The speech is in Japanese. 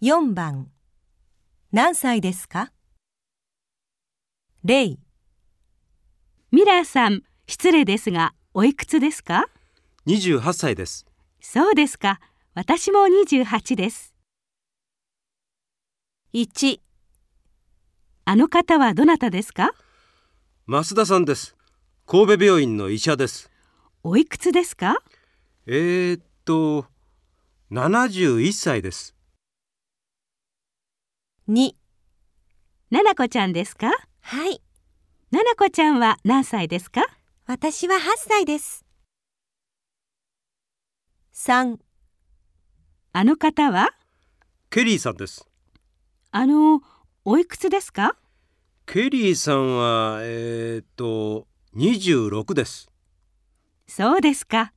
4番何歳ですか？0ミラーさん、失礼ですが、おいくつですか？28歳です。そうですか。私も28です。1あの方はどなたですか？増田さんです。神戸病院の医者です。おいくつですか？えー、っと、71歳です。2ななこちゃんですか？はい。ななこちゃんは何歳ですか？私は8歳です。3あの方は？ケリーさんです。あの、おいくつですか？ケリーさんは、えー、っと、26です。そうですか。